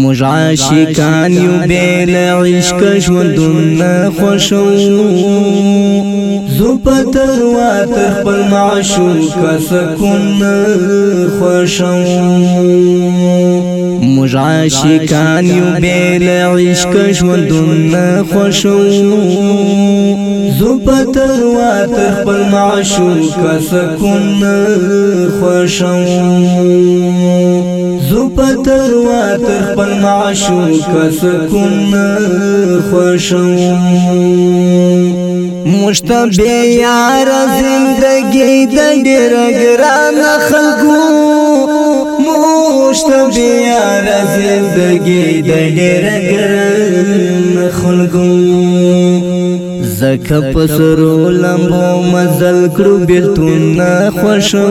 موږ عاشقان یو بیل عشق ژوندون خوشو زو پتر وات خپل معشوق سکون خوشو موږ عاشقان یو بیل عشق ژوندون خوشو زو پتر وات خپل معشوق سکون خوشو زو پتر وا تر خپل معشوق کس کوم خوشم مشتبه یار زندگی د ډیر ګران خلکو مشتبه یار زندگی د ډیر ګران خلکو زکه پسرو لمبو مزل کړو بیرتون خوشو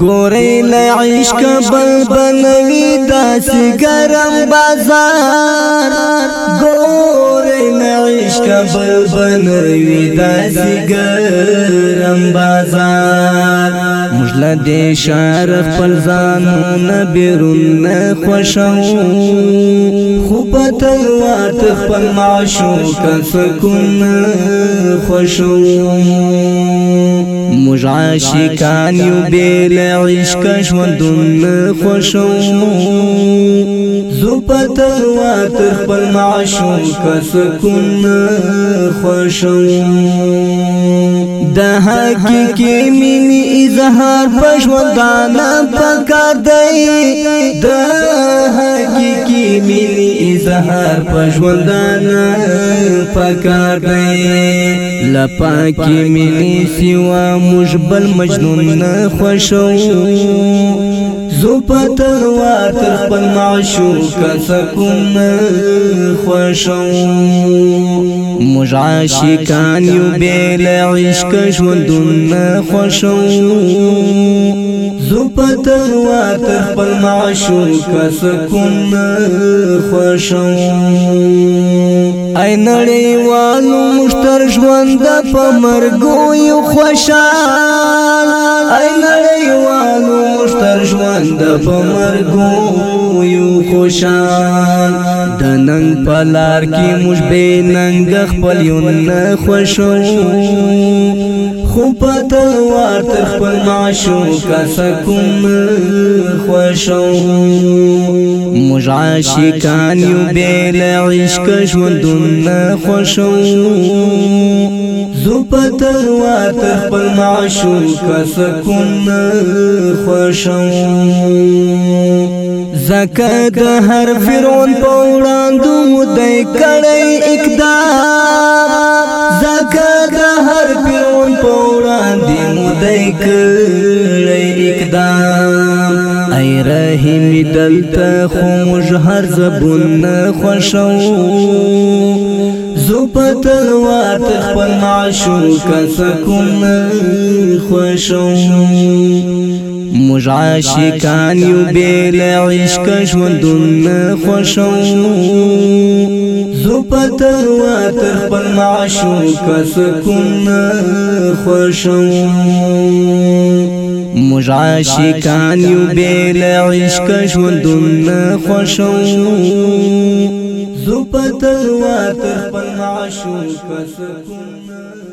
ګورې له عشق بل بنوي داس ګرم بازار ګورې له عشق بل بنوي داس ګرم بازار مجله دې شعر خپل ځانونه بیرون خوشو خو په تلوات خپل معشوق سکون خوشو موږ عاشقان یو بیل عشق ژوندون خوشو زو پتر وا تر خپل معشوم کا سکون خوشم د حقیقي مینې اظهار پښوندانه پکار دی د حقیقي مینې اظهار پښوندانه پکار دی لپاکي مینې سیوا مشبل مجنون خوشم زو پتر وا تر خپل معشوق سکون خوشو مج عاشقان یو بیل عشق ژوندون خوشو زو پتر وا تر خپل معشوق سکون خوشو ای نړۍ والو مشتر ژوند په مرګ یو خوشاله ای نړۍ والو د پمرګو یو خوشان د ننګ پلار کې موږ به ننګ خپل یو نه خوشو خو پته ور تر خپل معشو کسکم خوشو موږ عاشقان یو به عشق ژوندون خوشو زو پتر وا تخپل معشوم کس کن خوشم زکه د هر فرعون په وړاندې مودای کړی اقدام زکه د هر فرعون په وړاندې مودای کړی دلته خو مج هر زبون خوشو زو په تلوار خپل معشوق کسکم خوشو مج عاشقان یو بیل عشق ژوندون خوشو پتر و تر خپل معشوق سکون خوشم موږ عاشقان یو بیل عشق ژوندون خوشم زو پتر وا تر خپل معشوق سکون